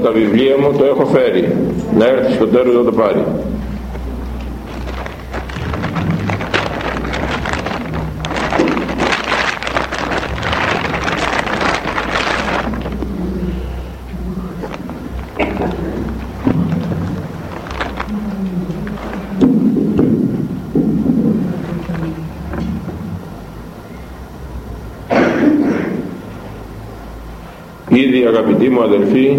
τα βιβλία μου το έχω φέρει να έρθει στο τέλος να το πάρει. Ήδη αγαπητοί μου αδελφοί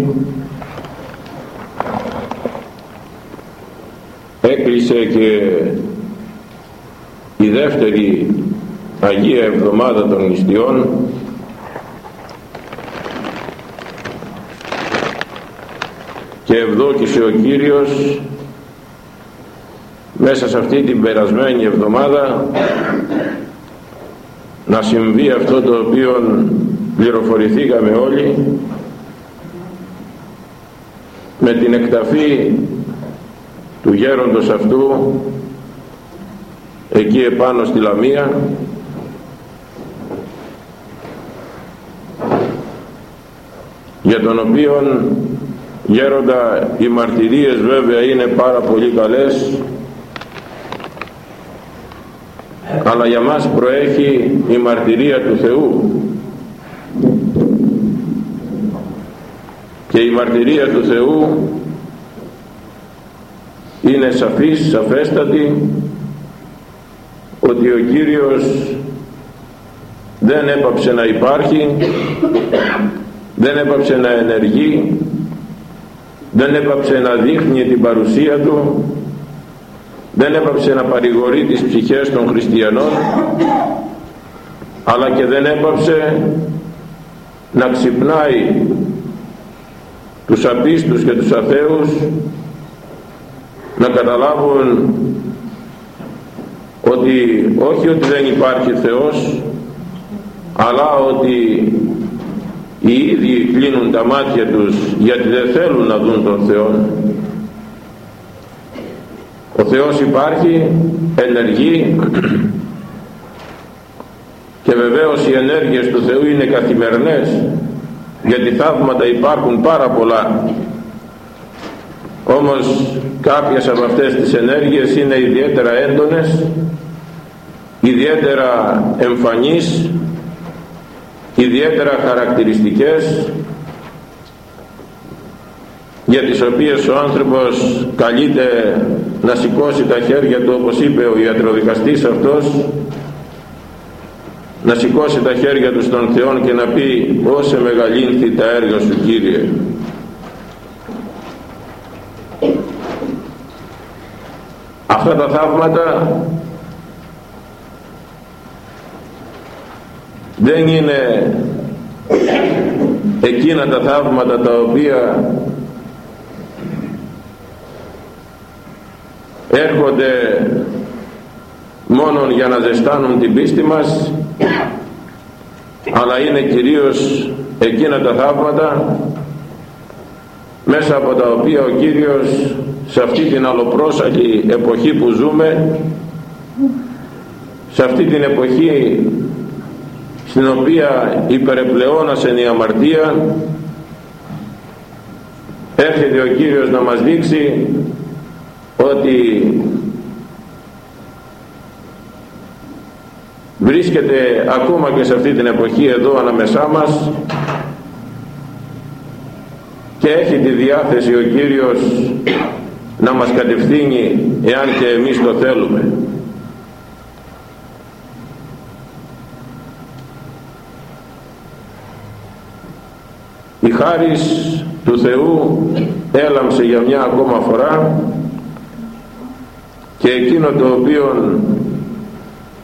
έκλεισε και η δεύτερη Αγία Εβδομάδα των Νηστιών. Και ευδόκησε ο Κύριος μέσα σε αυτή την περασμένη εβδομάδα να συμβεί αυτό το οποίο πληροφορηθήκαμε όλοι με την εκταφή του γέροντος αυτού εκεί επάνω στη Λαμία για τον οποίο γέροντα οι μαρτυρίες βέβαια είναι πάρα πολύ καλές αλλά για μας προέχει η μαρτυρία του Θεού. Και η μαρτυρία του Θεού είναι σαφής, σαφέστατη ότι ο Κύριος δεν έπαψε να υπάρχει δεν έπαψε να ενεργεί δεν έπαψε να δείχνει την παρουσία Του δεν έπαψε να παρηγορεί τις ψυχές των χριστιανών αλλά και δεν έπαψε να ξυπνάει τους απίστους και τους αθέους να καταλάβουν ότι όχι ότι δεν υπάρχει Θεός αλλά ότι οι ίδιοι κλείνουν τα μάτια τους γιατί δεν θέλουν να δουν τον Θεό. Ο Θεός υπάρχει ενεργεί και βεβαίως οι ενέργειες του Θεού είναι καθημερινές γιατί θαύματα υπάρχουν πάρα πολλά όμως κάποιες από αυτές τις ενέργειες είναι ιδιαίτερα έντονες ιδιαίτερα εμφανείς ιδιαίτερα χαρακτηριστικές για τις οποίες ο άνθρωπος καλείται να σηκώσει τα χέρια του όπως είπε ο ιατροδικαστής αυτός να σηκώσει τα χέρια του στον Θεό και να πει όσε μεγαλύνθη τα έργα σου Κύριε αυτά τα θαύματα δεν είναι εκείνα τα θαύματα τα οποία έρχονται μόνον για να ζεστάνουν την πίστη μας αλλά είναι κυρίως εκείνα τα θαύματα μέσα από τα οποία ο Κύριος σε αυτή την αλλοπρόσαλη εποχή που ζούμε σε αυτή την εποχή στην οποία υπερεπλεώνασε η αμαρτία έρχεται ο Κύριος να μας δείξει ότι βρίσκεται ακόμα και σε αυτή την εποχή εδώ ανάμεσά μας και έχει τη διάθεση ο Κύριος να μας κατευθύνει εάν και εμείς το θέλουμε. Η χάρις του Θεού έλαμψε για μια ακόμα φορά και εκείνο το οποίο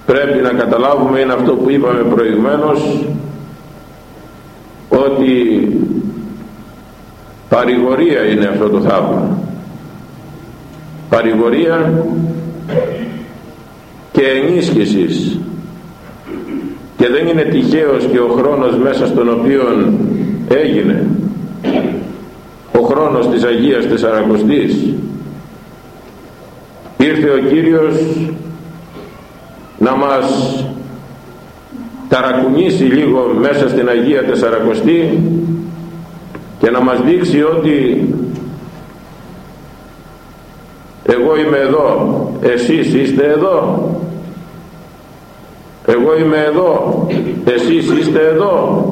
πρέπει να καταλάβουμε είναι αυτό που είπαμε προηγουμένως ότι παρηγορία είναι αυτό το θαύμα. Παρηγορία και ενίσχυσης. Και δεν είναι τυχαίος και ο χρόνος μέσα στον οποίο έγινε. Ο χρόνος της Αγίας Τεσσαρακοστής. Ήρθε ο Κύριος να μας ταρακουνήσει λίγο μέσα στην Αγία Τεσσαρακοστή και να μας δείξει ότι εγώ είμαι εδώ εσείς είστε εδώ. Εγώ είμαι εδώ εσείς είστε εδώ.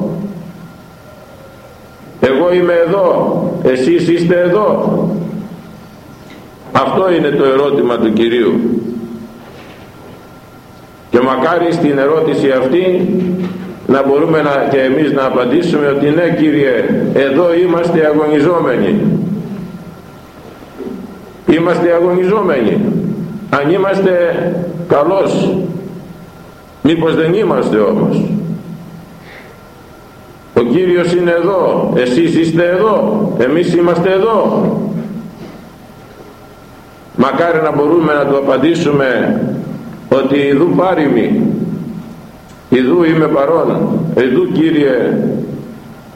Εγώ είμαι εδώ εσείς είστε εδώ. Αυτό είναι το ερώτημα του Κυρίου. Και μακάρι στην ερώτηση αυτή να μπορούμε να, και εμείς να απαντήσουμε ότι ναι Κύριε εδώ είμαστε αγωνιζόμενοι. Είμαστε αγωνιζόμενοι. Αν είμαστε καλός μήπως δεν είμαστε όμως. Ο Κύριος είναι εδώ εσείς είστε εδώ εμείς είμαστε εδώ. Μακάρι να μπορούμε να του απαντήσουμε ότι ειδού πάρημι ειδού είμαι παρόν. Ειδού Κύριε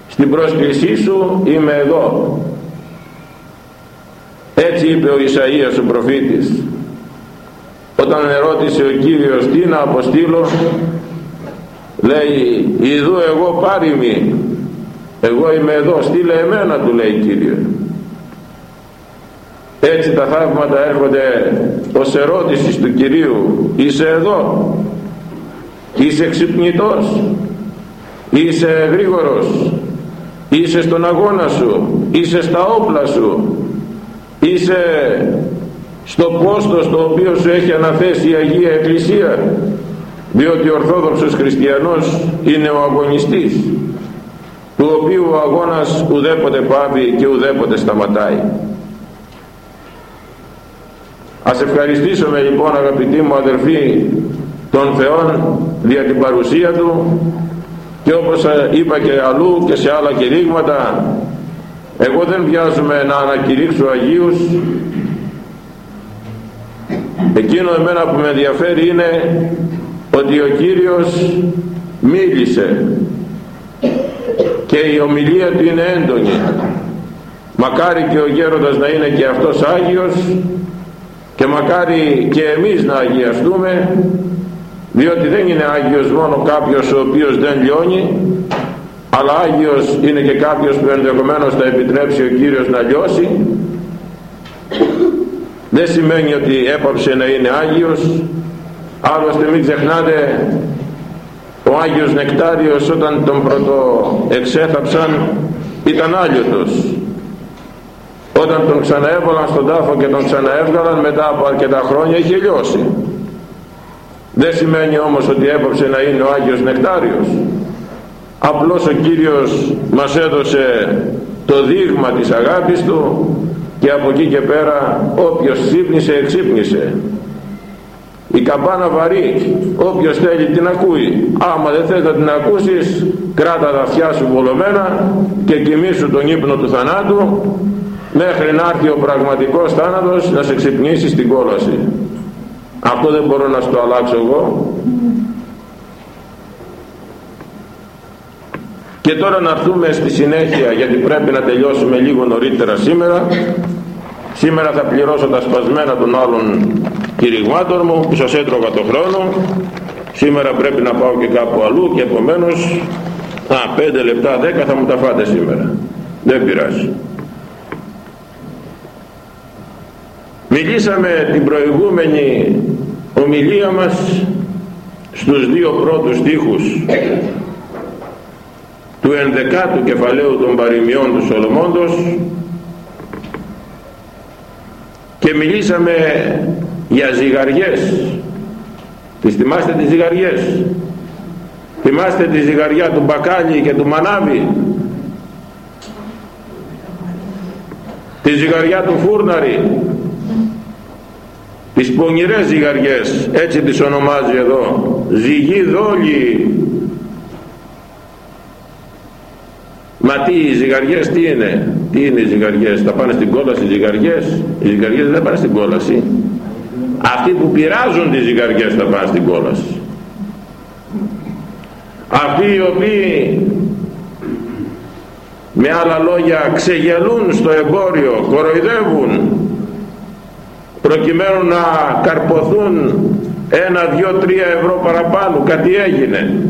στην πρόσκλησή σου είμαι εδώ. Έτσι είπε ο Ισαΐας ο προφήτης όταν ερώτησε ο Κύριος τι να αποστείλω; Λέει ειδού εγώ πάρημι εγώ είμαι εδώ στείλε εμένα του λέει Κύριε. Έτσι τα θαύματα έρχονται ως ερώτησης του Κυρίου είσαι εδώ; Είσαι ξυπνητός. Είσαι γρήγορος. Είσαι στον αγώνα σου. Είσαι στα όπλα σου. Είσαι στο πόστο στο οποίο σου έχει αναθέσει η Αγία Εκκλησία διότι ο Ορθόδοξος Χριστιανός είναι ο αγωνιστής του οποίου ο αγώνας ουδέποτε πάβει και ουδέποτε σταματάει. Ας ευχαριστήσουμε λοιπόν αγαπητοί μου αδερφοί των Θεών δια την παρουσία Του και όπως είπα και αλλού και σε άλλα κηρύγματα εγώ δεν βιάζομαι να ανακηρύξω Αγίους. Εκείνο εμένα που με ενδιαφέρει είναι ότι ο Κύριος μίλησε και η ομιλία του είναι έντονη. Μακάρι και ο γέροντας να είναι και αυτός Άγιος και μακάρι και εμείς να αγιαστούμε διότι δεν είναι Άγιος μόνο κάποιος ο οποίος δεν λιώνει αλλά Άγιος είναι και κάποιος που ενδεχομένως θα επιτρέψει ο Κύριος να λιώσει. Δεν σημαίνει ότι έπαψε να είναι Άγιος. Άλλωστε μην ξεχνάτε ο Άγιος Νεκτάριος όταν τον πρώτο εξέθαψαν ήταν Άγιωτος όταν τον ξαναέβαλαν στον τάφο και τον ξαναέβγαλαν μετά από αρκετά χρόνια είχε λιώσει δεν σημαίνει όμως ότι έπαψε να είναι ο Άγιος Νεκτάριος. Απλώς ο Κύριος μας έδωσε το δείγμα της αγάπης Του και από εκεί και πέρα όποιος ξύπνησε εξύπνησε η καμπάνα βαρύ όποιος θέλει την ακούει. Άμα δεν θες να την ακούσεις κράτα τα αυτιά σου βολωμένα και κοιμήσου τον ύπνο του θανάτου μέχρι να έρθει ο πραγματικός θάνατος να σε ξυπνήσει στην κόλαση αυτό δεν μπορώ να στο αλλάξω εγώ. Και τώρα να έρθουμε στη συνέχεια γιατί πρέπει να τελειώσουμε λίγο νωρίτερα σήμερα. Σήμερα θα πληρώσω τα σπασμένα των άλλων κηρυγμάτων μου που σας έτρωγα το χρόνο. Σήμερα πρέπει να πάω και κάπου αλλού και επομένως α, 5 λεπτά 10 θα μου τα φάτε σήμερα. Δεν πειράζει Μιλήσαμε την προηγούμενη ομιλία μας στους δύο πρώτους στίχους του ενδεκάτου κεφαλαίου των παροιμιών του Σολομώντος και μιλήσαμε για ζυγαριές. Τις θυμάστε τις ζυγαριές; Θυμάστε τη ζυγαριά του Μπακάλι και του Μανάβη; Τη ζυγαριά του Φούρναρη; Τις πονηρές ζυγαριές έτσι τις ονομάζει εδώ ζυγή δόλη μα τι οι ζυγαριές τι είναι; Τι είναι οι ζυγαριές; Θα πάνε στην κόλαση οι ζυγαριές; Οι ζυγαριές δεν πάνε στην κόλαση. Αυτοί που πειράζουν τις ζυγαριές θα πάνε στην κόλαση. Αυτοί οι οποίοι με άλλα λόγια ξεγελούν στο εμπόριο κοροϊδεύουν προκειμένου να καρποθούν ένα, δυο, τρία ευρώ παραπάνω. Κάτι έγινε.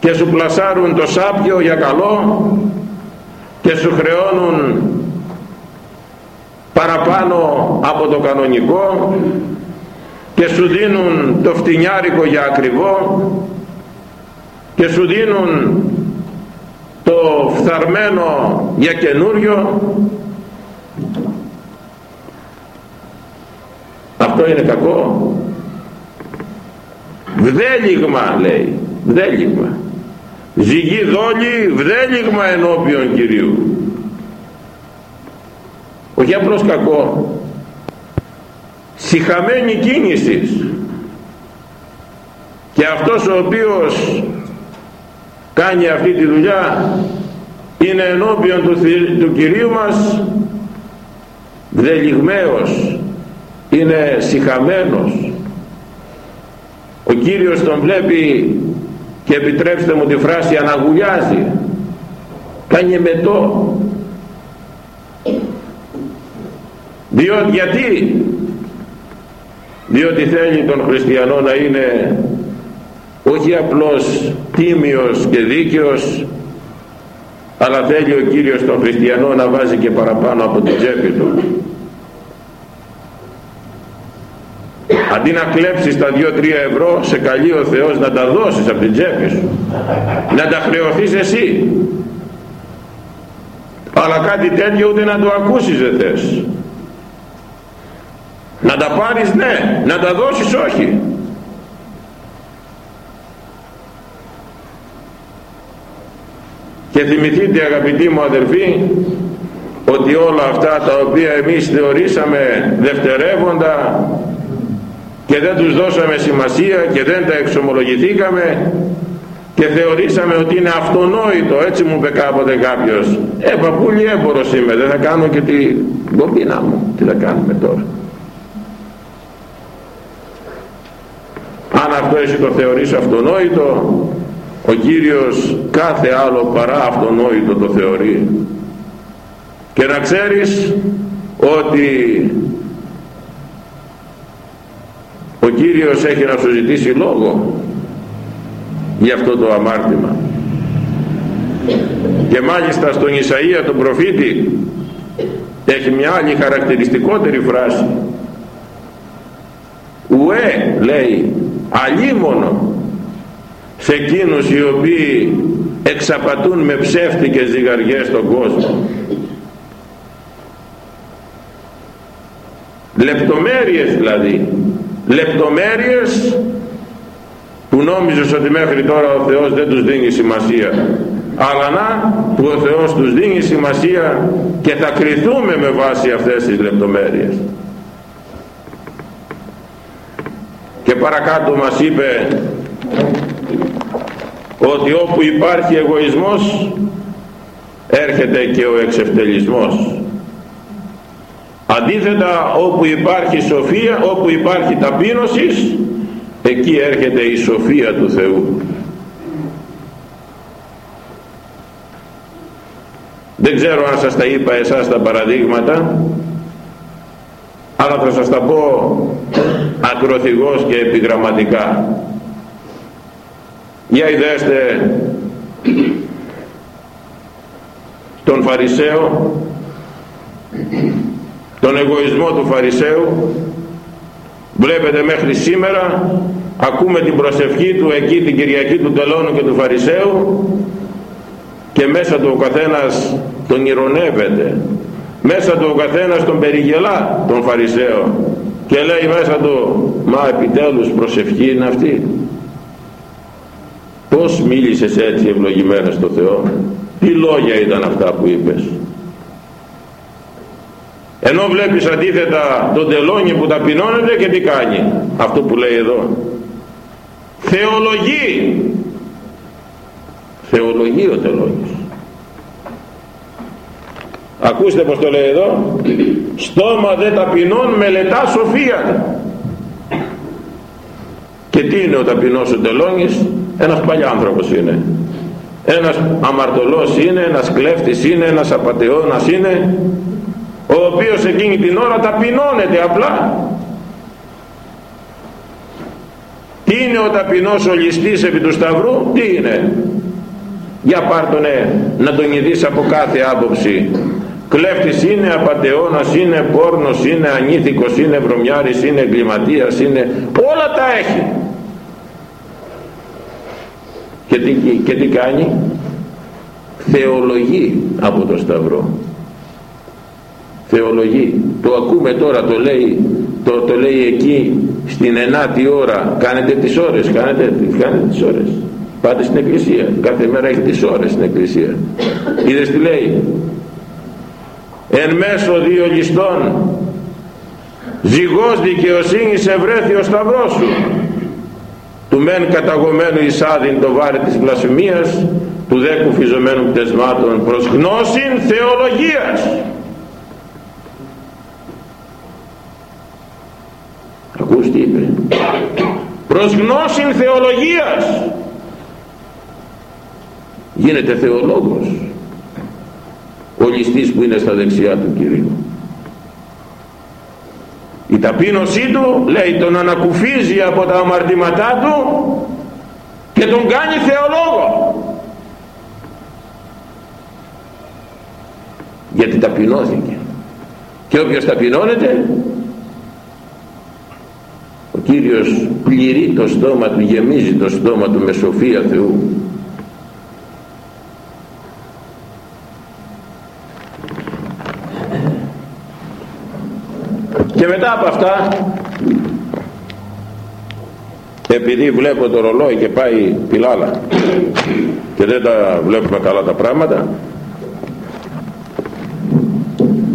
Και σου πλασάρουν το σάπιο για καλό και σου χρεώνουν παραπάνω από το κανονικό και σου δίνουν το φτηνιάρικο για ακριβό και σου δίνουν το φθαρμένο για καινούριο αυτό είναι κακό. Βδέλιγμα λέει βδέλιγμα. Ζυγή δόλη βδέλιγμα ενώπιον Κυρίου. Όχι απλώς κακό. Συχαμένη κίνηση. Και αυτός ο οποίος κάνει αυτή τη δουλειά είναι ενώπιον του, του Κυρίου μας βδελιγμαίος είναι συχαμένος. Ο Κύριος τον βλέπει και επιτρέψτε μου τη φράση αναγουλιάζει κάνει μετό διότι γιατί; Διότι θέλει τον χριστιανό να είναι όχι απλώς τίμιος και δίκαιος αλλά θέλει ο Κύριος τον χριστιανό να βάζει και παραπάνω από την τσέπη του αντί να κλέψεις τα 2-3 ευρώ σε καλεί ο Θεός να τα δώσεις από την τσέπη σου. Να τα χρεωθείς εσύ. Αλλά κάτι τέτοιο ούτε να το ακούσεις δεν θες. Να τα πάρεις ναι. Να τα δώσεις όχι. Και θυμηθείτε αγαπητοί μου αδερφοί ότι όλα αυτά τα οποία εμείς θεωρήσαμε δευτερεύοντα και δεν τους δώσαμε σημασία και δεν τα εξομολογηθήκαμε και θεωρήσαμε ότι είναι αυτονόητο έτσι μου είπε κάποτε κάποιος. Ε παππούλη έμπορος είμαι δεν θα κάνω και την κομπίνα μου. Τι θα κάνουμε τώρα. Αν αυτό εσύ το θεωρείς αυτονόητο ο Κύριος κάθε άλλο παρά αυτονόητο το θεωρεί. Και να ξέρεις ότι ο Κύριος έχει να σου ζητήσει λόγο για αυτό το αμάρτημα. Και μάλιστα στον Ισαΐα τον προφήτη έχει μια άλλη χαρακτηριστικότερη φράση. Ουέ λέει αλίμονο σε εκείνους οι οποίοι εξαπατούν με ψεύτικες ζυγαριές τον κόσμο λεπτομέρειες δηλαδή λεπτομέρειες που νόμιζες ότι μέχρι τώρα ο Θεός δεν τους δίνει σημασία. Αλλά να που ο Θεός τους δίνει σημασία και θα κριθούμε με βάση αυτές τις λεπτομέρειες. Και παρακάτω μας είπε ότι όπου υπάρχει εγωισμός έρχεται και ο εξευτελισμός αντίθετα όπου υπάρχει σοφία όπου υπάρχει ταπείνωσης εκεί έρχεται η σοφία του Θεού. Δεν ξέρω αν σας τα είπα εσάς τα παραδείγματα αλλά θα σας τα πω ακροθυγός και επιγραμματικά. Για ιδέστε τον Φαρισαίο τον εγωισμό του Φαρισαίου. Βλέπετε μέχρι σήμερα ακούμε την προσευχή του εκεί την Κυριακή του Τελώνου και του Φαρισαίου και μέσα του ο καθένας τον ηρωνεύεται. Μέσα του ο καθένας τον περιγελά τον Φαρισαίο και λέει μέσα του μα επιτέλους προσευχή είναι αυτή πως μίλησες έτσι ευλογημένα στο Θεό; Τι λόγια ήταν αυτά που είπες; Ενώ βλέπεις αντίθετα τον τελώνι που ταπεινώνεται και τι κάνει. Αυτό που λέει εδώ. Θεολογεί. Θεολογεί ο τελώνης. Ακούστε πως το λέει εδώ. Στόμα δε ταπεινών μελετά σοφία και τι είναι ο ταπεινός ο τελώνης; Ένας παλιάνθρωπος είναι. Ένας αμαρτωλός είναι ένας κλέφτης είναι ένας απατεώνας είναι ο οποίος εκείνη την ώρα ταπεινώνεται απλά τι είναι ο ταπεινός ο ληστής επί του σταυρού τι είναι; Για πάρτονε να τον ειδείς από κάθε άποψη κλέφτης είναι, απατεώνας είναι, πόρνος είναι, ανήθικος είναι, βρωμιάρης είναι, εγκληματίας είναι, όλα τα έχει. Και τι, και τι κάνει, θεολογεί από το Σταυρό. Θεολογεί. Το ακούμε τώρα, το λέει, το, το λέει εκεί στην ενάτη ώρα. Κάνετε τις ώρες, κάνετε, κάνετε τις ώρες. Πάτε στην εκκλησία. Κάθε μέρα έχει τις ώρες στην εκκλησία. Είδες τι λέει; Εν μέσω δύο ληστών ζυγός δικαιοσύνης ευρέθη ο σταυρός σου του μεν καταγωμένου εισάδειν το βάρη της βλασφημίας του δε κουφιζομένου πτεσμάτων προς γνώσιν θεολογίας ακούς τι είπε προς γνώσιν θεολογίας. Γίνεται θεολόγος. Ο ληστής που είναι στα δεξιά του Κυρίου. Η ταπείνωσή του λέει τον ανακουφίζει από τα αμαρτήματά του και τον κάνει θεολόγο. Γιατί ταπεινώθηκε. Και όποιος ταπεινώνεται ο Κύριος πληρεί το στόμα του γεμίζει το στόμα του με σοφία Θεού. Και μετά από αυτά επειδή βλέπω το ρολόι και πάει πιλάλα και δεν τα βλέπουμε καλά τα πράγματα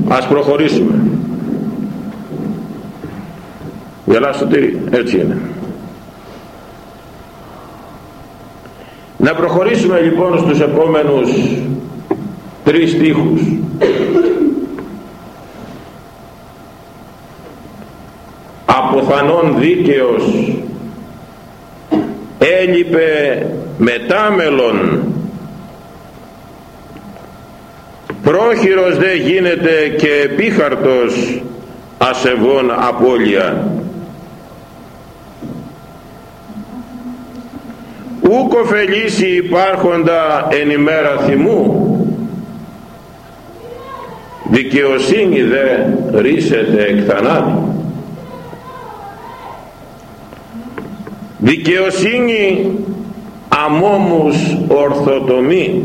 ας προχωρήσουμε γελάς τύρι έτσι είναι. Να προχωρήσουμε λοιπόν στους επόμενους τρεις στίχους. Αποθανόν δίκαιος έλειπε μετάμελον. Πρόχειρος δεν γίνεται και επίχαρτος ασεβών απώλεια ούκ ωφελήσει υπάρχοντα εν ημέρα θυμού. Δικαιοσύνη δε ρίσεται εκ θανάτου. Δικαιοσύνη αμόμους ορθοτομή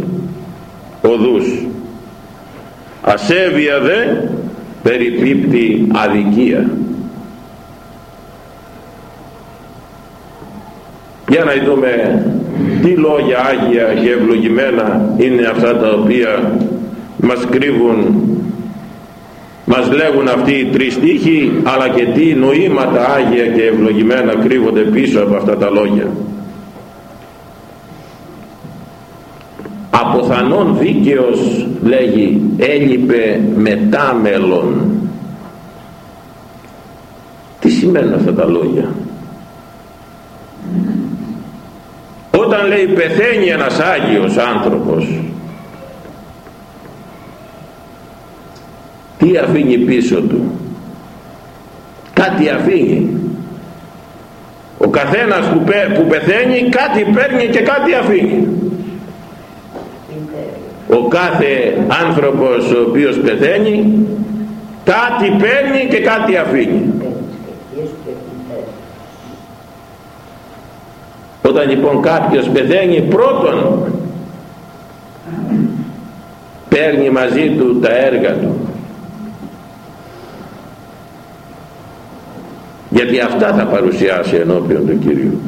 οδούς. Ασέβεια δε περιπίπτει αδικία. Για να δούμε τι λόγια Άγια και ευλογημένα είναι αυτά τα οποία μας κρύβουν μας λέγουν αυτοί οι τρεις στίχοι αλλά και τι νοήματα Άγια και ευλογημένα κρύβονται πίσω από αυτά τα λόγια. Αποθανόν δίκαιος λέγει έλειπε μετά μέλλον τι σημαίνουν αυτά τα λόγια; Όταν λέει πεθαίνει ένας Άγιος άνθρωπος τι αφήνει πίσω του; Κάτι αφήνει. Ο καθένας που, που πεθαίνει κάτι παίρνει και κάτι αφήνει. Ο κάθε άνθρωπος ο οποίος πεθαίνει κάτι παίρνει και κάτι αφήνει όταν λοιπόν κάποιος πεθαίνει πρώτον παίρνει μαζί του τα έργα του. Γιατί αυτά θα παρουσιάσει ενώπιον του Κυρίου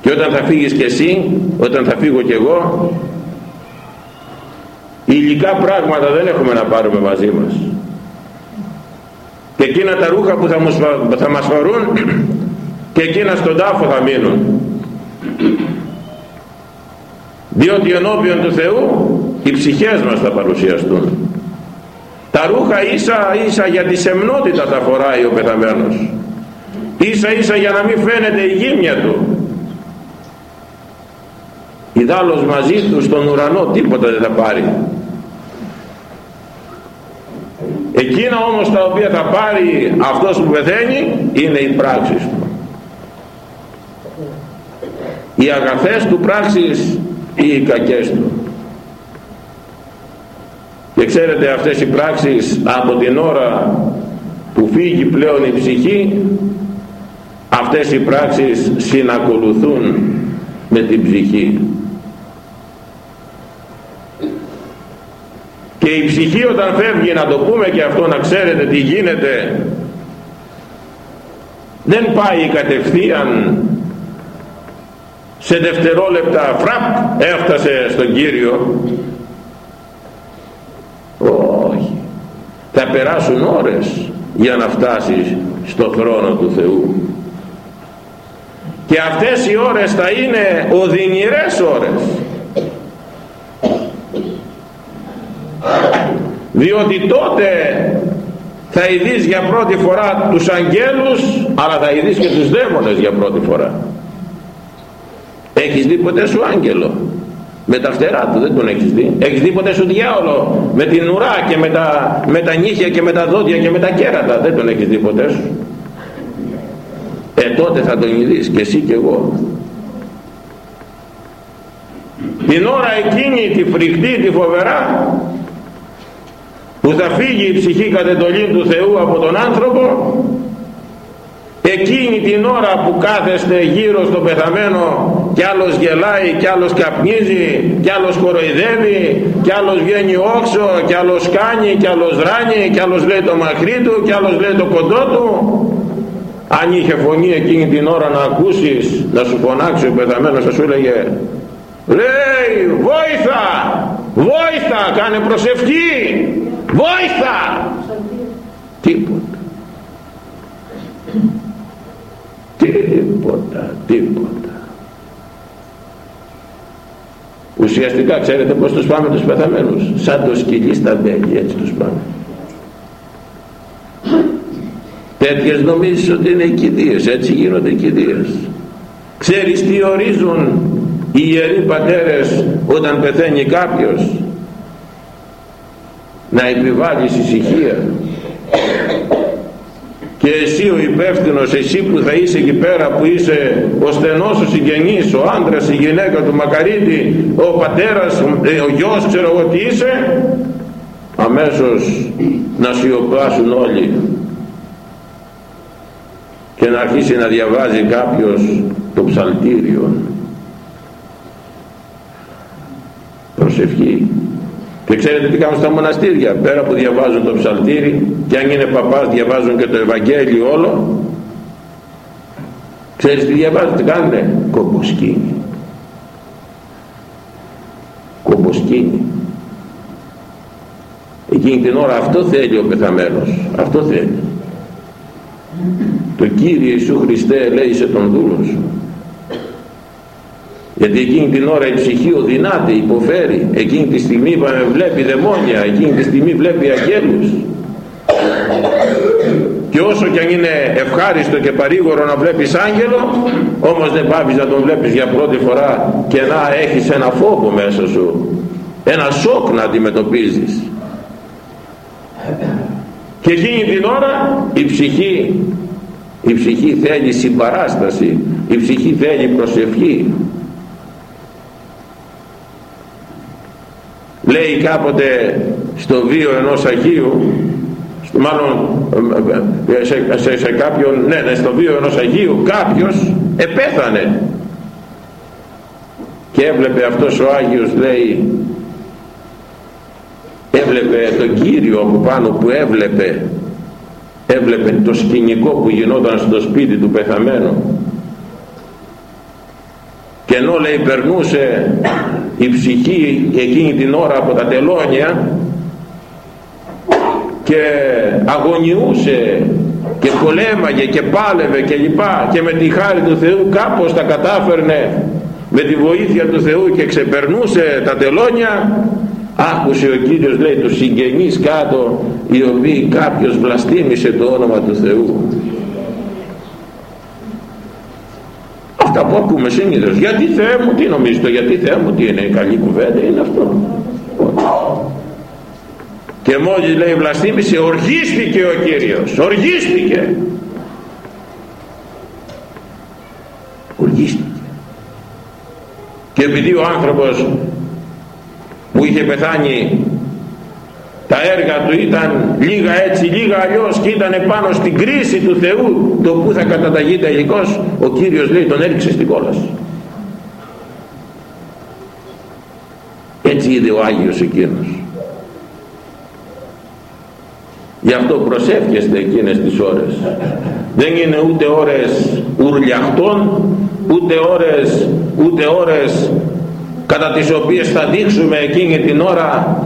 και όταν θα φύγεις και εσύ όταν θα φύγω και εγώ υλικά πράγματα δεν έχουμε να πάρουμε μαζί μας και εκείνα τα ρούχα που θα, μας, θα μας φορούν και εκείνα στον τάφο θα μείνουν. Διότι ενώπιον του Θεού οι ψυχές μας θα παρουσιαστούν. Τα ρούχα ίσα ίσα για τη σεμνότητα τα φοράει ο πεθαμένος. Ίσα ίσα για να μην φαίνεται η γύμνια του. Ιδάλλως μαζί του στον ουρανό τίποτα δεν θα πάρει εκείνα όμως τα οποία θα πάρει αυτός που πεθαίνει είναι οι πράξεις του. Οι αγαθές του πράξεις ή οι κακές του. Και ξέρετε αυτές οι πράξεις από την ώρα που φύγει πλέον η ψυχή αυτές οι πράξεις συνακολουθούν με την ψυχή και η ψυχή όταν φεύγει να το πούμε και αυτό να ξέρετε τι γίνεται δεν πάει κατευθείαν σε δευτερόλεπτα φραπ έφτασε στον Κύριο. Όχι. Θα περάσουν ώρες για να φτάσει στο χρόνο του Θεού. Και αυτές οι ώρες θα είναι οδυνηρές ώρες διότι τότε θα ειδείς για πρώτη φορά τους αγγέλους αλλά θα ειδείς και τους δαίμονες για πρώτη φορά. Έχεις δει ποτέ σου άγγελο; Με τα φτερά του δεν τον έχεις δει. Έχεις δει ποτέ σου διάολο; Με την ουρά και με τα, με τα νύχια και με τα δόντια και με τα κέρατα; Δεν τον έχεις δει ποτέ σου. Ε τότε θα τον ειδείς και εσύ και εγώ. Την ώρα εκείνη τη φρικτή τη φοβερά που θα φύγει η ψυχή κατ' εντολή του Θεού από τον άνθρωπο εκείνη την ώρα που κάθεστε γύρω στο πεθαμένο κι άλλος γελάει κι άλλος καπνίζει κι άλλος κοροϊδεύει κι άλλος βγαίνει όξο κι άλλος κάνει κι άλλος ράνει κι άλλος λέει το μακρύ του κι άλλος λέει το κοντό του. Αν είχε φωνή εκείνη την ώρα να ακούσεις να σου φωνάξει ο πεθαμένος θα σου έλεγε λέει βόηθα βόηθα κάνε προσευχή βόηθα τίποτα. Τίποτα τίποτα. Ουσιαστικά ξέρετε πως τους πάμε τους πεθαμένους. Σαν το σκυλί στα μπέλη έτσι τους πάμε. Τέτοιες νομίζεις ότι είναι κηδείες. Έτσι γίνονται κηδείες. Ξέρεις τι ορίζουν οι ιεροί πατέρες όταν πεθαίνει κάποιος; Να επιβάλλεις ησυχία και εσύ ο υπεύθυνος, εσύ που θα είσαι εκεί πέρα που είσαι ο στενός ο συγγενής, ο άντρας, η γυναίκα του μακαρίτη, ο πατέρας, ε, ο γιος, ξέρω εγώ τι είσαι, αμέσως να σιωπάσουν όλοι και να αρχίσει να διαβάζει κάποιος το ψαλτήριο. Προσευχή. Και ξέρετε τι κάνουν στα μοναστήρια, πέρα που διαβάζουν το ψαλτήρι και αν είναι παπάς διαβάζουν και το Ευαγγέλιο όλο. Ξέρεις τι διαβάζουν, τι κάνουνε, κομποσκίνη. Κομποσκίνη. Εκείνη την ώρα αυτό θέλει ο πεθαμένος, αυτό θέλει. Το Κύριε Ιησού Χριστέ λέει σε τον δούλο σου γιατί εκείνη την ώρα η ψυχή οδυνάται, υποφέρει. Εκείνη τη στιγμή είπαμε βλέπει δαιμόνια. Εκείνη τη στιγμή βλέπει αγγέλους. Και όσο και αν είναι ευχάριστο και παρήγορο να βλέπεις άγγελο όμως δεν πάβεις να τον βλέπεις για πρώτη φορά και να έχεις ένα φόβο μέσα σου. Ένα σοκ να αντιμετωπίζεις. Και εκείνη την ώρα η ψυχή η ψυχή θέλει συμπαράσταση. Η ψυχή θέλει προσευχή λέει κάποτε στο βίο ενός Αγίου μάλλον σε, σε, σε κάποιον ναι, ναι στο βίο ενός Αγίου κάποιος επέθανε. Και έβλεπε αυτός ο Άγιος λέει έβλεπε τον Κύριο από πάνω που έβλεπε έβλεπε το σκηνικό που γινόταν στο σπίτι του πεθαμένου. Και ενώ λέει περνούσε η ψυχή εκείνη την ώρα από τα τελώνια και αγωνιούσε και πολέμαγε και πάλευε και λοιπά και με τη χάρη του Θεού κάπως τα κατάφερνε με τη βοήθεια του Θεού και ξεπερνούσε τα τελώνια άκουσε ο Κύριος λέει τους συγγενείς κάτω οι οποίοι κάποιος βλαστήμησε το όνομα του Θεού αυτά που ακούμε συνήθως. Γιατί Θεέ μου τι νομίζετε γιατί Θεέ μου τι είναι καλή κουβέντα είναι αυτό. Και μόλις λέει βλαστήμησε οργίστηκε ο Κύριος οργίστηκε οργίστηκε. Και επειδή ο άνθρωπος που είχε πεθάνει τα έργα του ήταν λίγα έτσι λίγα αλλιώς και ήταν πάνω στην κρίση του Θεού το που θα καταταγεί τελικώς. Ο Κύριος λέει τον έριξε στην κόλαση έτσι είδε ο Άγιος εκείνος. Γι' αυτό προσεύχεστε εκείνες τις ώρες. Δεν είναι ούτε ώρες ουρλιαχτών ούτε ώρες ούτε ώρες κατά τις οποίες θα δείξουμε εκείνη την ώρα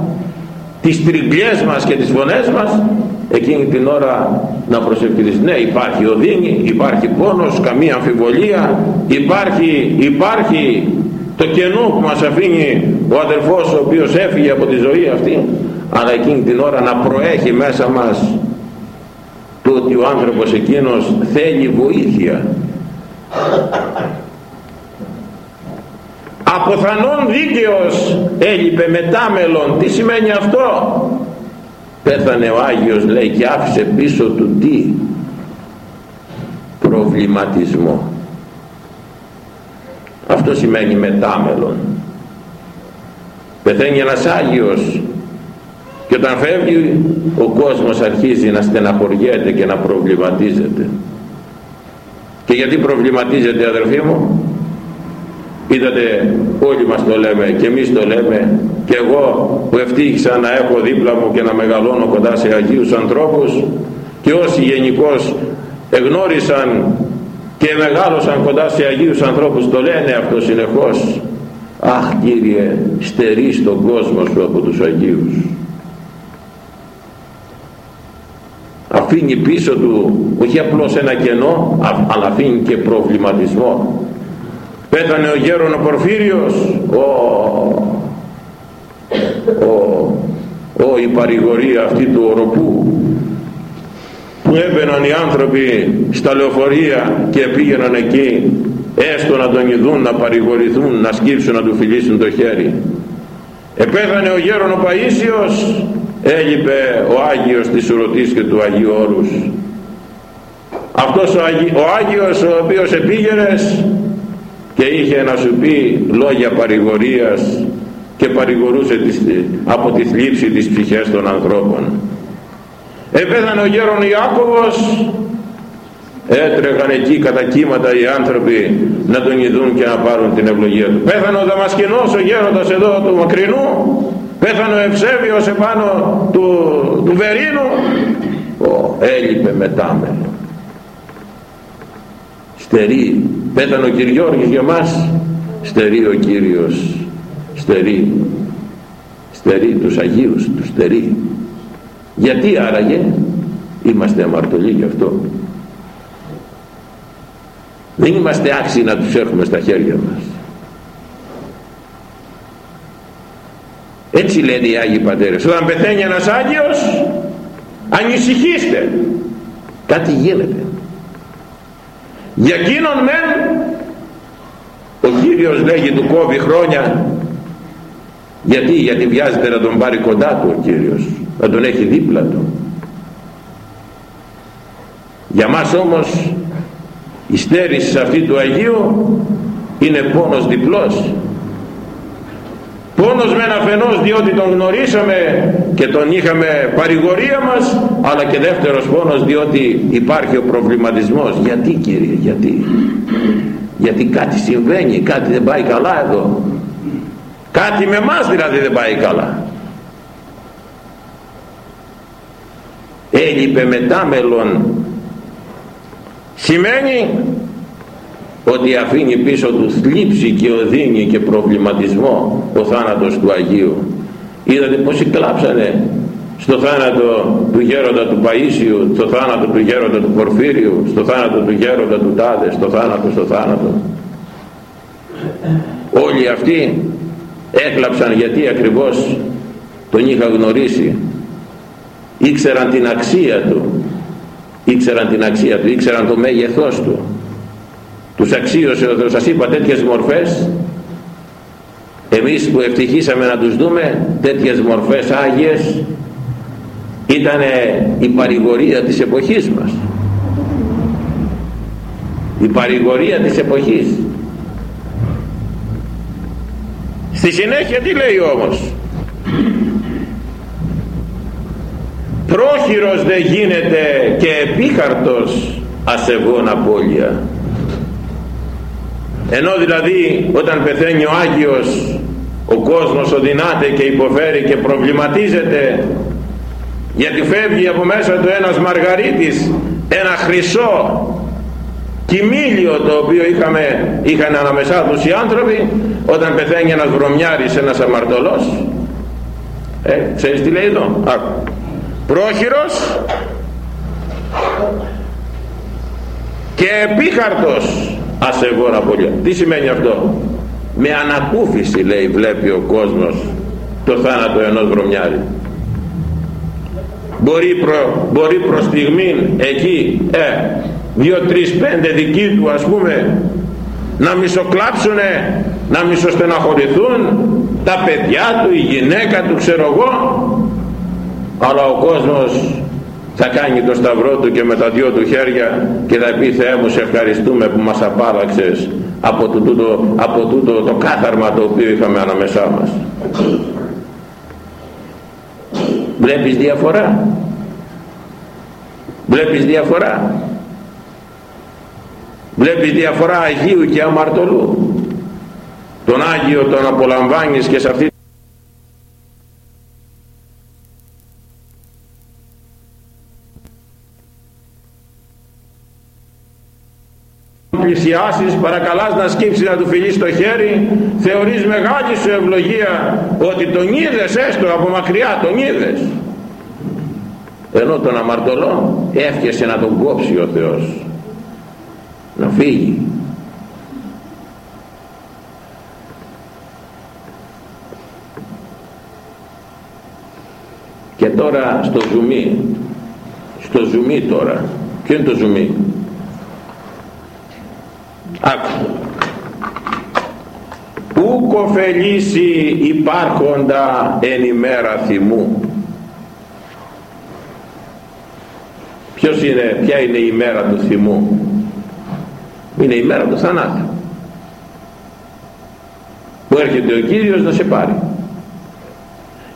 τις τριγκλιές μας και τις φωνές μας εκείνη την ώρα να προσευχηθείς ναι υπάρχει οδύνη υπάρχει πόνος καμία αμφιβολία. Υπάρχει, υπάρχει το κενό που μας αφήνει ο αδελφός ο οποίος έφυγε από τη ζωή αυτή αλλά εκείνη την ώρα να προέχει μέσα μας το ότι ο άνθρωπος εκείνος θέλει βοήθεια αποθανόν δίκαιος έλειπε μετάμελον. Τι σημαίνει αυτό; Πέθανε ο Άγιος λέει και άφησε πίσω του τι; Προβληματισμό. Αυτό σημαίνει μετάμελον. Πεθαίνει ένας Άγιος και όταν φεύγει ο κόσμος αρχίζει να στεναχωριέται και να προβληματίζεται. Και γιατί προβληματίζεται αδερφοί μου; Είδατε όλοι μας το λέμε και εμείς το λέμε. Και εγώ που ευτύχησα να έχω δίπλα μου και να μεγαλώνω κοντά σε Αγίους ανθρώπους και όσοι γενικώς εγνώρισαν και μεγάλωσαν κοντά σε Αγίους ανθρώπους το λένε αυτό συνεχώς. Αχ Κύριε στερεί τον κόσμο σου από τους Αγίους αφήνει πίσω του όχι απλώς ένα κενό αλλά αφήνει και προβληματισμό πέθανε ο γέρον ο Πορφύριος ο, ο, ο η παρηγορία αυτή του οροπού που έμπαιναν οι άνθρωποι στα λεωφορεία και πήγαιναν εκεί έστω να τον ειδούν, να παρηγορηθούν, να σκύψουν, να του φιλήσουν το χέρι. Επέθανε ο γέρον ο Παΐσιος, έλειπε ο Άγιος της Ουρωτής και του Αγίου Όρους. Αυτός ο, ο Άγιος ο οποίος επήγαινες και είχε να σου πει λόγια παρηγορίας και παρηγορούσε από τη θλίψη της ψυχές των ανθρώπων. Επέθανε ο γέρον Ιάκωβος έτρεχαν εκεί κατά κύματα οι άνθρωποι να τον ειδούν και να πάρουν την ευλογία του. Πέθανε ο Δαμασκηνός ο γέροντας εδώ του Μακρινού, πέθανε ο Ευσέβιος επάνω του, του Βερίνου, ο, έλειπε μετάμενο. Στερεί, πέθανε ο Κυριώργης για μας, στερεί ο Κύριος, στερεί, στερεί τους Αγίους, τους στερεί. Γιατί άραγε; Είμαστε αμαρτωλοί γι' αυτό. Δεν είμαστε άξιοι να τους έχουμε στα χέρια μας. Έτσι λένε οι Άγιοι Πατέρες. Όταν πεθαίνει ένας Άγιος, ανησυχήστε. Κάτι γίνεται. Για εκείνον μεν, ο Κύριος λέγει του κόβει χρόνια. Γιατί, γιατί βιάζεται να τον πάρει κοντά του ο Κύριος. Να τον έχει δίπλα του. Για μας όμως η στέρηση αυτή του Αγίου είναι πόνος διπλός πόνος μεν αφενός διότι τον γνωρίσαμε και τον είχαμε παρηγορία μας αλλά και δεύτερος πόνος διότι υπάρχει ο προβληματισμός. Γιατί Κύριε γιατί; Γιατί κάτι συμβαίνει κάτι δεν πάει καλά εδώ. Κάτι με μας δηλαδή δεν πάει καλά. Έλειπε μετά μέλλον σημαίνει ότι αφήνει πίσω τους θλίψη και οδύνη και προβληματισμό ο θάνατος του Αγίου. Είδατε πως κλάψανε στο θάνατο του γέροντα του Παΐσιου στο θάνατο του γέροντα του Πορφύριου στο θάνατο του γέροντα του Τάδε στο θάνατο, στο θάνατο. Όλοι αυτοί έκλαψαν γιατί ακριβώς τον είχα γνωρίσει. Ήξεραν την αξία του. Ήξεραν την αξία του, ήξεραν το μέγεθός του τους αξίωσε ο Θεός. Σας είπα τέτοιες μορφές εμείς που ευτυχήσαμε να τους δούμε τέτοιες μορφές Άγιες ήταν η παρηγορία της εποχής μας. Η παρηγορία της εποχής. Στη συνέχεια τι λέει όμως; Πρόχειρος δεν γίνεται και επίχαρτος ασεβών απώλεια ενώ δηλαδή όταν πεθαίνει ο Άγιος ο κόσμος οδυνάται και υποφέρει και προβληματίζεται γιατί φεύγει από μέσα του ένας Μαργαρίτης ένα χρυσό κοιμήλιο το οποίο είχαμε, είχαν αναμεσά τους οι άνθρωποι όταν πεθαίνει ένας βρωμιάρης ένας αμαρτωλός ε, ξέρεις τι λέει εδώ Άκου. πρόχειρος και επίχαρτος ασεβόρα πολύ τι σημαίνει αυτό; Με ανακούφιση λέει βλέπει ο κόσμος το θάνατο ενός βρωμιάρη. Μπορεί προ, μπορεί προς στιγμή εκεί ε, δύο τρεις πέντε δικοί του ας πούμε να μισοκλάψουνε να μισοστεναχωρηθούν τα παιδιά του, η γυναίκα του ξέρω εγώ. Αλλά ο κόσμος θα κάνει το σταυρό του και με τα δυο του χέρια και θα πει Θεέ μου σε ευχαριστούμε που μας απάλλαξες από τούτο, από τούτο το κάθαρμα το οποίο είχαμε ανάμεσά μας βλέπεις διαφορά. Βλέπεις διαφορά. Βλέπεις διαφορά Αγίου και Αμαρτωλού. Τον Άγιο τον απολαμβάνεις και σε αυτή πλησιάσεις παρακαλάς να σκύψει να του φιλείς το χέρι. Θεωρείς μεγάλη σου ευλογία ότι τον είδες έστω από μακριά τον είδες. Ενώ τον αμαρτωλό έφτιασε να τον κόψει ο Θεός. Να φύγει. Και τώρα στο ζουμί στο ζουμί τώρα. Ποιο είναι το ζουμί; Άκου. Ου κοφελήσει υπάρχοντα εν ημέρα θυμού. Ποιος είναι, ποια είναι η ημέρα του θυμού; Είναι η μέρα του θανάτου. Που έρχεται ο Κύριος να σε πάρει.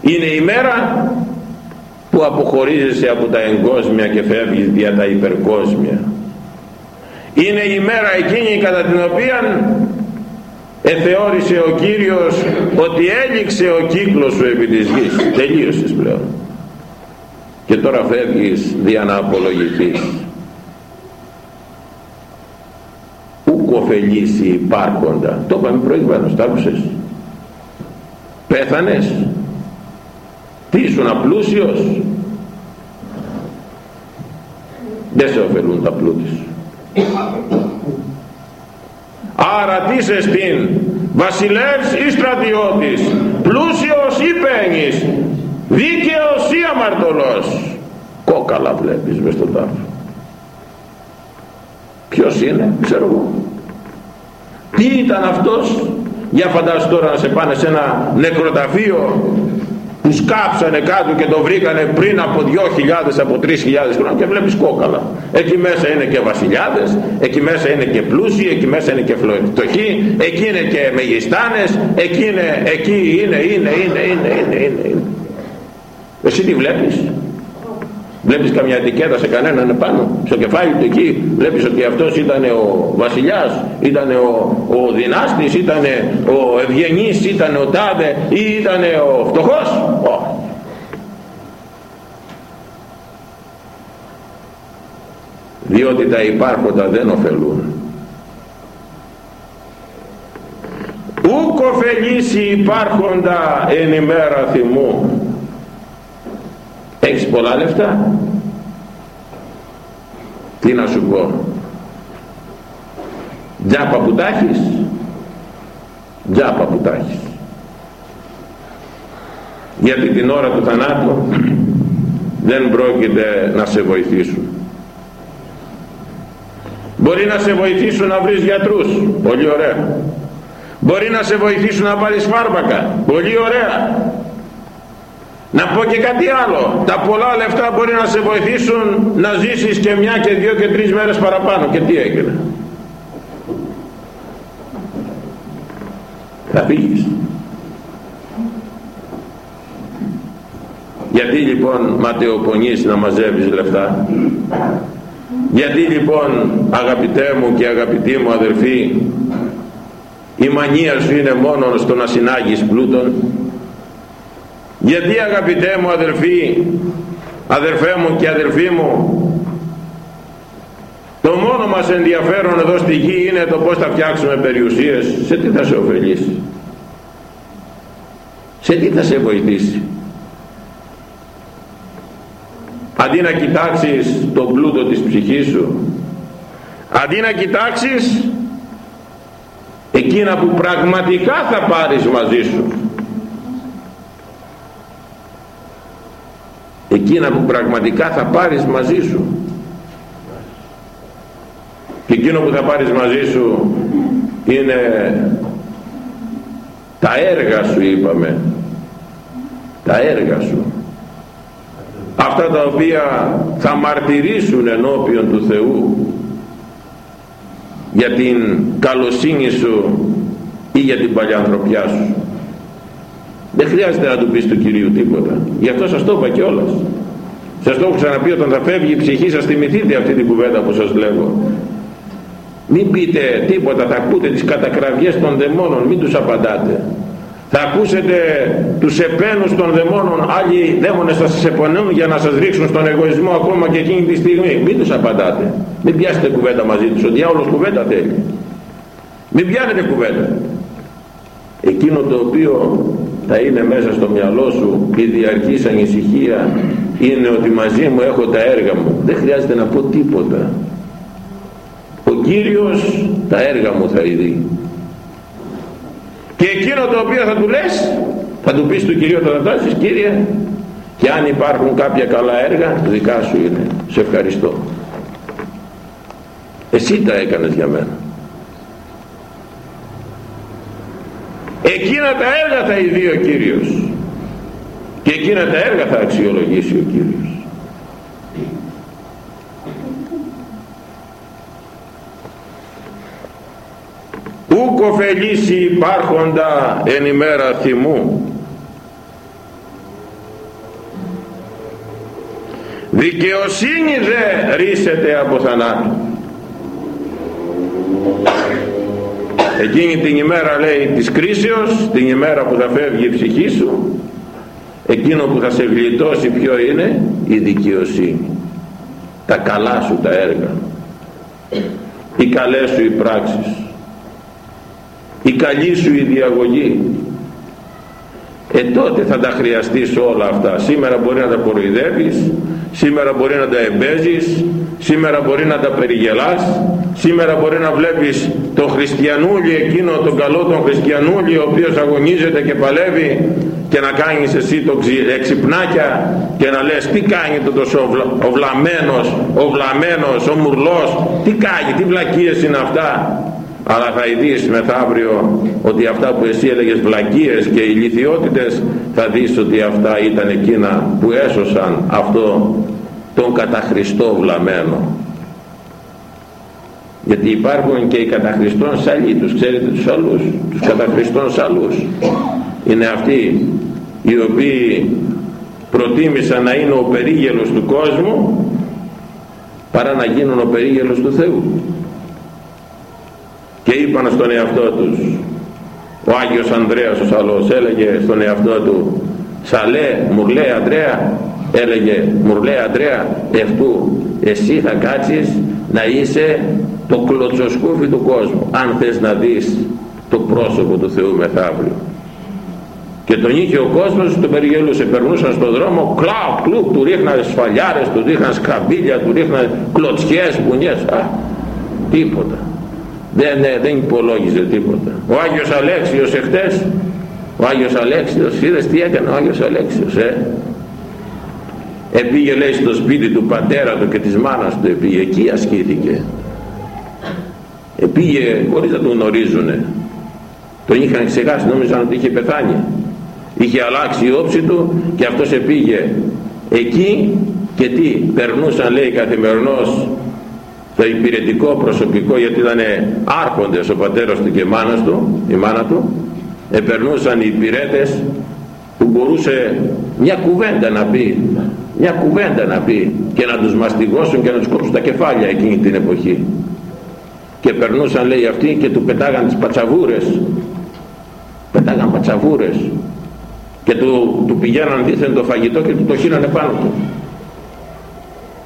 Είναι η μέρα που αποχωρίζεσαι από τα εγκόσμια και φεύγεις δια τα υπερκόσμια είναι η μέρα εκείνη κατά την οποία εθεώρησε ο Κύριος ότι έληξε ο κύκλος σου επί της γης. Τελείωσες πλέον. Και τώρα φεύγεις δια να απολογηθείς. Ούκ ωφελήσει υπάρχοντα; Το είπαμε προηγουμένως τα άκουσες; Πέθανες; Τι ήσουν απλούσιος; Δεν σε ωφελούν τα πλούτη σου άρα τι σε στην βασιλεύς ή στρατιώτης πλούσιος ή πένης δίκαιος ή αμαρτωλός. Κόκαλα βλέπεις μες στον τάφο. Ποιος είναι ξέρω εγώ. Τι ήταν αυτός για φαντάσου τώρα να σε πάνε σε ένα νεκροταφείο που σκάψανε κάτω και το βρήκανε πριν από 2.000 από 3.000 χρόνια και βλέπεις κόκαλα εκεί μέσα είναι και βασιλιάδες εκεί μέσα είναι και πλούσιοι εκεί μέσα είναι και φτωχοί εκεί είναι και μεγιστάνες εκεί είναι, εκεί είναι, είναι, είναι, είναι, είναι, είναι, είναι. εσύ τι βλέπεις; Βλέπεις καμιά ετικέτα σε κανέναν επάνω στο κεφάλι του εκεί. Βλέπεις ότι αυτός ήταν ο βασιλιάς ήταν ο, ο δυνάστης ήταν ο ευγενής ήταν ο τάδε ή ήταν ο φτωχός. Διότι τα υπάρχοντα δεν ωφελούν. Ούκ ωφελήσει υπάρχοντα εν ημέρα θυμού έχεις πολλά λεφτά; Τι να σου πω; Τζάπα που τα έχεις; Τζάπα που τα έχεις. Γιατί την ώρα του θανάτου δεν πρόκειται να σε βοηθήσουν. Μπορεί να σε βοηθήσουν να βρεις γιατρούς. Πολύ ωραία. Μπορεί να σε βοηθήσουν να πάρεις φάρμακα. Πολύ ωραία να πω και κάτι άλλο. Τα πολλά λεφτά μπορεί να σε βοηθήσουν να ζήσεις και μια και δύο και τρεις μέρες παραπάνω. Και τι έγινε. Θα φύγεις. Γιατί λοιπόν ματαιοπονείς να μαζεύεις λεφτά; Γιατί λοιπόν αγαπητέ μου και αγαπητή μου αδερφή η μανία σου είναι μόνο στο να συνάγεις πλούτον; Γιατί αγαπητέ μου αδερφοί αδερφέ μου και αδερφοί μου το μόνο μας ενδιαφέρον εδώ στη γη είναι το πως θα φτιάξουμε περιουσίες. Σε τι θα σε ωφελήσει σε τι θα σε βοηθήσει; Αντί να κοιτάξεις τον πλούτο της ψυχής σου αντί να κοιτάξεις εκείνα που πραγματικά θα πάρεις μαζί σου εκείνα που πραγματικά θα πάρεις μαζί σου. Και εκείνο που θα πάρεις μαζί σου είναι τα έργα σου είπαμε. Τα έργα σου. Αυτά τα οποία θα μαρτυρήσουν ενώπιον του Θεού για την καλοσύνη σου ή για την παλιανθρωπιά σου δεν χρειάζεται να του πεις του Κυρίου τίποτα. Γι' αυτό σας το είπα κιόλας. Σας το έχω ξαναπεί όταν θα φεύγει η ψυχή σας θυμηθείτε αυτή την κουβέντα που σας λέγω μην πείτε τίποτα θα ακούτε τις κατακραυγές των δαιμόνων μην τους απαντάτε. Θα ακούσετε τους επένους των δαιμόνων άλλοι δαίμονες θα σας επονούν για να σας ρίξουν στον εγωισμό ακόμα και εκείνη τη στιγμή. Μην τους απαντάτε. Μην πιάσετε κουβέντα μαζί τους. Ο διάολος κουβέντα θέλει. Μην πιάνετε κουβέντα. Εκείνο το οποίο θα είναι μέσα στο μυαλό σου η διαρκής ανησυχία είναι ότι μαζί μου έχω τα έργα μου. Δεν χρειάζεται να πω τίποτα. Ο Κύριος τα έργα μου θα ειδεί. Και εκείνο το οποίο θα του λες θα του πεις του Κυρίου Θανατάσης Κύριε και αν υπάρχουν κάποια καλά έργα δικά σου είναι. Σε ευχαριστώ εσύ τα έκανες για μένα εκείνα τα έργα θα ειδεί ο Κύριος. Και εκείνα τα έργα θα αξιολογήσει ο Κύριος. Ούκ ωφελήσει υπάρχοντα εν ημέρα θυμού. Δικαιοσύνη δε ρίσεται από θανάτου εκείνη την ημέρα λέει της κρίσεως την ημέρα που θα φεύγει η ψυχή σου εκείνο που θα σε γλιτώσει ποιο είναι η δικαιοσύνη. Τα καλά σου τα έργα οι καλές σου οι πράξεις. Η καλή σου η διαγωγή ε τότε θα τα χρειαστείς όλα αυτά. Σήμερα μπορεί να τα κοροϊδεύεις σήμερα μπορεί να τα εμπέζεις σήμερα μπορεί να τα περιγελάς σήμερα μπορεί να βλέπεις το χριστιανούλι εκείνο τον καλό τον χριστιανούλι ο οποίος αγωνίζεται και παλεύει και να κάνεις εσύ το εξυπνάκια και να λες τι κάνει το τόσο ο βλαμένος ο βλαμένος, ο μουρλός τι κάνει, τι βλακίες είναι αυτά αλλά θα δεις μεθαύριο ότι αυτά που εσύ έλεγες βλακίες και ηλικιότητες θα δεις ότι αυτά ήταν εκείνα που έσωσαν αυτό τον καταχριστό βλαμένο γιατί υπάρχουν και οι καταχριστών σαλοί τους ξέρετε τους άλλους τους καταχριστών σαλούς είναι αυτοί οι οποίοι προτίμησαν να είναι ο περίγελος του κόσμου παρά να γίνουν ο περίγελος του Θεού. Και είπαν στον εαυτό τους ο Άγιος Ανδρέας ο Σαλός έλεγε στον εαυτό του Σαλέ μουρλέ Ανδρέα έλεγε μουρλέ Ανδρέα ευτού εσύ θα κάτσεις να είσαι το κλωτσοσκούφι του κόσμου. Αν θες να δεις το πρόσωπο του Θεού μεθαύριο. Και τον είχε ο κόσμος τον περιγελούσε. Περνούσαν στον δρόμο κλαπ κλουπ του ρίχναν σφαλιάρες του ρίχναν σκαμπίλια του ρίχναν κλωτσιές μπουνιές. Α, τίποτα. Δεν, ναι, δεν υπολόγιζε τίποτα. Ο Άγιος Αλέξιος εχθές ο Άγιος Αλέξιος είδες τι έκανε ο Άγιος Αλέξιος ε; επήγε λέει στο σπίτι του πατέρα του και της μάνας του. Επήγε εκεί ασκήθηκε επήγε χωρίς να τον γνωρίζουνε. Τον είχαν ξεχάσει νόμιζαν ότι είχε πεθάνει. Είχε αλλάξει η όψη του και αυτός επήγε εκεί και τι περνούσαν λέει καθημερινώς το υπηρετικό προσωπικό γιατί ήταν άρχοντες ο πατέρας του και η μάνας του, η μάνα του. Επερνούσαν οι υπηρέτες που μπορούσε μια κουβέντα να πει μια κουβέντα να πει και να τους μαστιγώσουν και να τους κόψουν τα κεφάλια εκείνη την εποχή και περνούσαν λέει αυτοί και του πετάγαν τις πατσαβούρες. Πετάγαν πατσαβούρες. Και του, του πηγαίναν δίθεν το φαγητό και του το χύνανε πάνω του.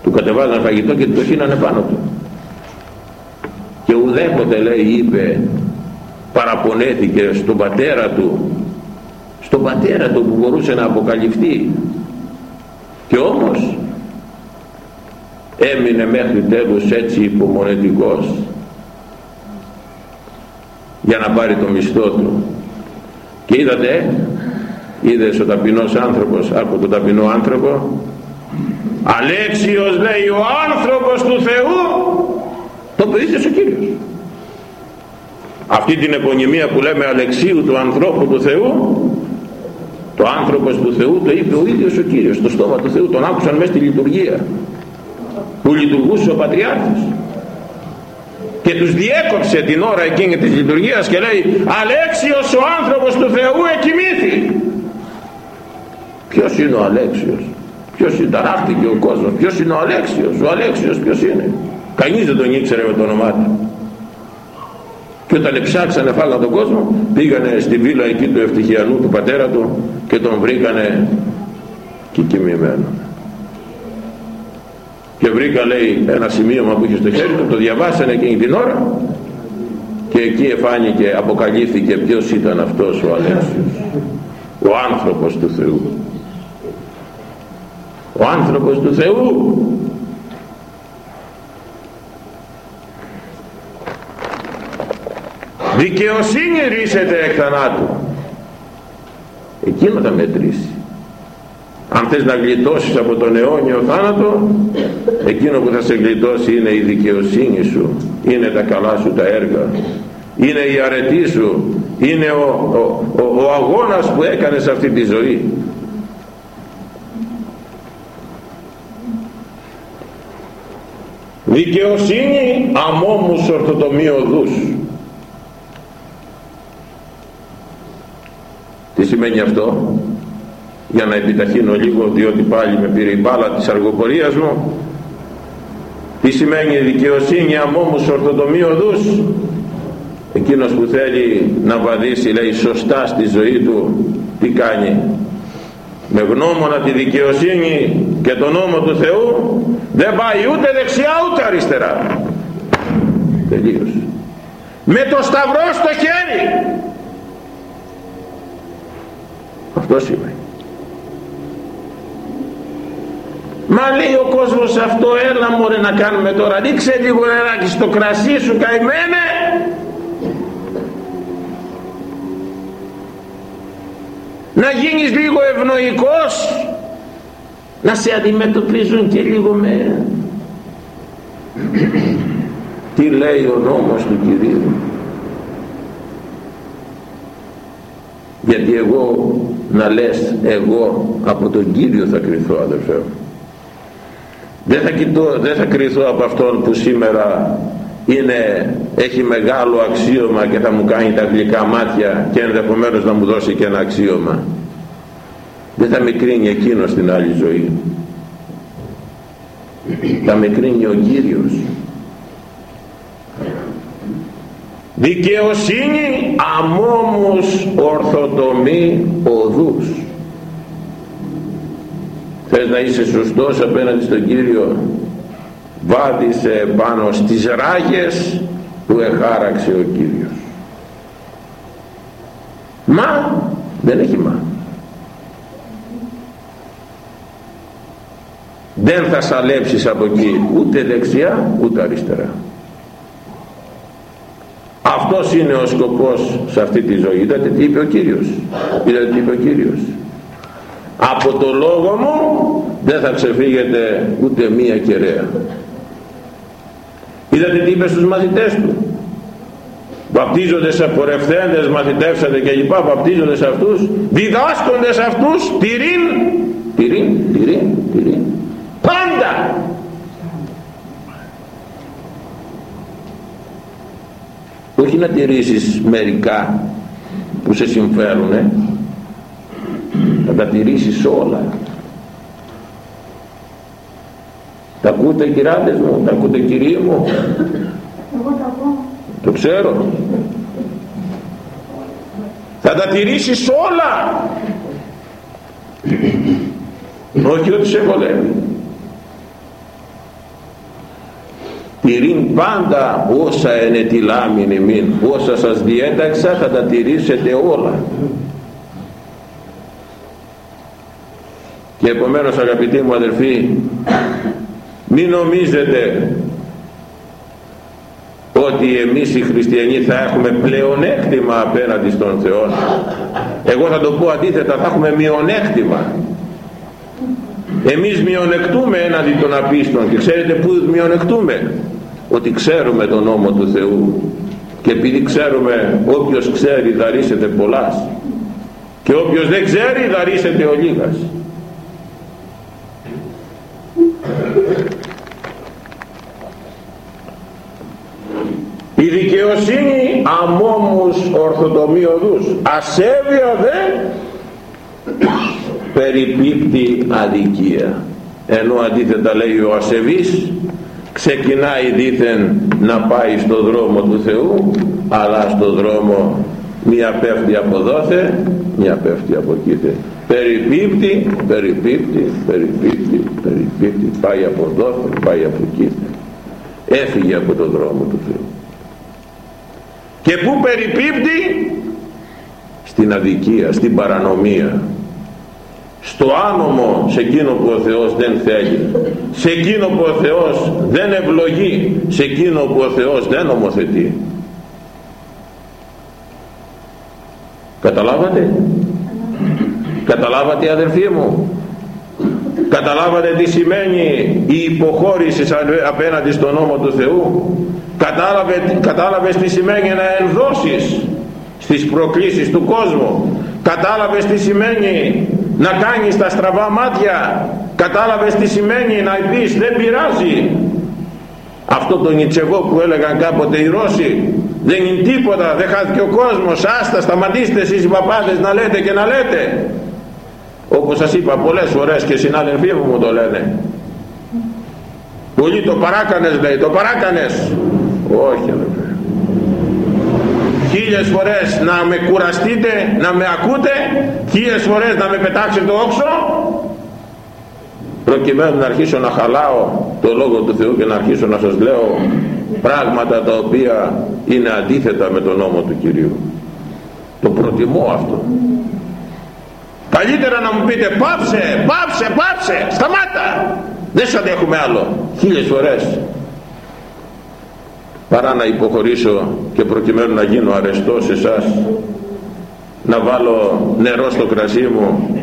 Του κατεβάζαν φαγητό και του το χύνανε πάνω του. Και ουδέποτε λέει είπε παραπονέθηκε στον πατέρα του στον πατέρα του που μπορούσε να αποκαλυφθεί. Και όμως έμεινε μέχρι τέλους έτσι υπομονετικός για να πάρει το μισθό του. Και είδατε είδες ο ταπεινός άνθρωπος από τον ταπεινό άνθρωπο. Αλέξιος λέει ο άνθρωπος του Θεού το παιδί ο Κύριος αυτή την επωνυμία που λέμε Αλεξίου του ανθρώπου του Θεού το άνθρωπος του Θεού το είπε ο ίδιος ο Κύριος στο στόμα του Θεού τον άκουσαν μέσα στη λειτουργία που λειτουργούσε ο Πατριάρχης και τους διέκοψε την ώρα εκείνη της λειτουργίας και λέει Αλέξιος ο άνθρωπος του Θεού εκοιμήθη ποιος είναι ο Αλέξιος; Ποιος είναι ταράχτηκε ο κόσμος; Ποιος είναι ο Αλέξιος; Ο Αλέξιος ποιος είναι; Κανείς δεν τον ήξερε με το όνομά του. Και όταν ψάξανε φάγαν τον κόσμο πήγανε στη βίλα εκεί του ευτυχιανού του πατέρα του και τον βρήκανε και κοιμημένο και βρήκα λέει ένα σημείωμα που είχε στο χέρι του το διαβάσανε εκείνη την ώρα και εκεί εφάνηκε αποκαλύφθηκε ποιος ήταν αυτός ο Αλέξιος. Ο άνθρωπος του Θεού. Ο άνθρωπος του Θεού. Δικαιοσύνη ρίσεται εκ θανάτου. Εκείνο θα μετρήσει αν θες να γλιτώσεις από τον αιώνιο θάνατο εκείνο που θα σε γλιτώσει είναι η δικαιοσύνη σου είναι τα καλά σου τα έργα είναι η αρετή σου είναι ο, ο, ο, ο αγώνας που έκανες αυτή τη ζωή. Δικαιοσύνη αμόμους ορθοτομεί οδούς τι σημαίνει αυτό; Για να επιταχύνω λίγο διότι πάλι με πήρε η μπάλα της αργοπορίας μου. Τι σημαίνει δικαιοσύνη αμόμους ορθοτομεί οδούς εκείνος που θέλει να βαδίσει λέει σωστά στη ζωή του τι κάνει; Με γνώμονα τη δικαιοσύνη και τον νόμο του Θεού δεν πάει ούτε δεξιά ούτε αριστερά. Τελείως. Με το σταυρό στο χέρι. Αυτό σημαίνει Μα λέει ο κόσμος αυτό έλα μωρέ να κάνουμε τώρα. Ρίξε λίγο νεράκι στο κρασί σου καημένε να γίνεις λίγο ευνοϊκός να σε αντιμετωπίζουν και λίγο με. Τι λέει ο νόμος του Κυρίου. Γιατί εγώ να λες εγώ από τον Κύριο θα κρυθώ αδερφέ μου δεν θα, κοιτώ, δεν θα κρυθώ από αυτόν που σήμερα είναι, έχει μεγάλο αξίωμα και θα μου κάνει τα γλυκά μάτια και ενδεχομένως να μου δώσει και ένα αξίωμα. Δεν θα με κρίνει εκείνος στην άλλη ζωή. Θα με κρίνει ο Κύριος. Δικαιοσύνη αμόμους ορθοτομή οδούς θες να είσαι σωστός απέναντι στον Κύριο; Βάδισε πάνω στις ράγες που εχάραξε ο Κύριος. Μα δεν έχει μα. Δεν θα σαλέψεις από εκεί ούτε δεξιά ούτε αριστερά. Αυτός είναι ο σκοπός σε αυτή τη ζωή. Είδατε τι είπε ο Κύριος. Είδατε τι είπε ο Κύριος από το λόγο μου δεν θα ξεφύγετε ούτε μία κεραία. Είδατε τι είπε στους μαθητές του; Βαπτίζονται σε πορευθέντες μαθητεύσατε και λοιπά βαπτίζονται σε αυτούς διδάσκονται σε αυτούς τυρήν τυρήν τυρήν τυρήν πάντα! Όχι να τηρήσεις μερικά που σε συμφέρουνε θα τα τηρήσεις όλα. Τα ακούτε κυράδες μου τα ακούτε κυρίοι μου. Το ξέρω. Θα τα τηρήσεις όλα. Όχι ότι σε βολεύει. Τηρήν πάντα όσα είναι τη λάμινη μην. Όσα σας διέταξα θα τα τηρήσετε όλα και επομένως αγαπητοί μου αδελφοί μην νομίζετε ότι εμείς οι χριστιανοί θα έχουμε πλεονέκτημα απέναντι στον Θεό. Εγώ θα το πω αντίθετα θα έχουμε μειονέκτημα. Εμείς μειονεκτούμε έναντι των απίστων και ξέρετε που μειονεκτούμε; Ότι ξέρουμε τον νόμο του Θεού. Και επειδή ξέρουμε όποιος ξέρει δαρίσεται πολλάς. Και όποιος δεν ξέρει δαρίσεται ο λίγας δικαιοσύνη αμόμους ορθοτομίωδους ασέβεια δε περιπίπτει αδικία. Ενώ αντίθετα λέει ο ασεβής ξεκινάει δήθεν να πάει στο δρόμο του Θεού αλλά στο δρόμο μία πέφτει από δόθε μία πέφτει από κήθε. Περιπίπτει, περιπίπτει, περιπίπτει, περιπίπτει πάει από δόθε, πάει από κήθε. Έφυγε από το δρόμο του Θεού και πού περιπίπτει; Στην αδικία, στην παρανομία. Στο άνομο σε εκείνο που ο Θεός δεν θέλει. Σε εκείνο που ο Θεός δεν ευλογεί. Σε εκείνο που ο Θεός δεν νομοθετεί. Καταλάβατε; Καταλάβατε αδερφοί μου; Καταλάβατε τι σημαίνει η υποχώρηση απέναντι στον νόμο του Θεού; Κατάλαβε, κατάλαβες τι σημαίνει να ενδώσεις στις προκλήσεις του κόσμου; Κατάλαβες τι σημαίνει να κάνεις τα στραβά μάτια; Κατάλαβες τι σημαίνει να πεις δεν πειράζει αυτό το νητσεβό που έλεγαν κάποτε οι Ρώσοι δεν είναι τίποτα δεν χάθηκε ο κόσμος άστα σταματήστε εσείς οι παπάδες να λέτε και να λέτε όπως σας είπα πολλές φορές και συνάδελφοί μου μου το λένε. Πολύ το παράκανες λέει το παράκανες όχι αδελφέ χίλιες φορές να με κουραστείτε να με ακούτε χίλιες φορές να με πετάξετε όξο προκειμένου να αρχίσω να χαλάω το Λόγο του Θεού και να αρχίσω να σας λέω πράγματα τα οποία είναι αντίθετα με τον νόμο του Κυρίου. Το προτιμώ αυτό καλύτερα να μου πείτε πάψε, πάψε, πάψε σταμάτα. Δεν σας αντέχουμε άλλο. Χίλιες φορές. Παρά να υποχωρήσω και προκειμένου να γίνω αρεστός σε εσάς να βάλω νερό στο κρασί μου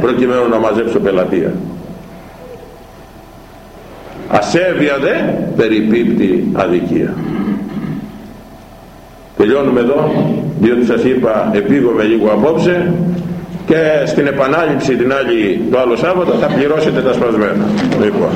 προκειμένου να μαζέψω πελατεία. Ασέβεια δε περιπίπτει αδικία. Τελειώνουμε εδώ διότι σας είπα επίγομαι λίγο απόψε και στην επανάληψη την άλλη το άλλο Σάββατο θα πληρώσετε τα σπασμένα. Λοιπόν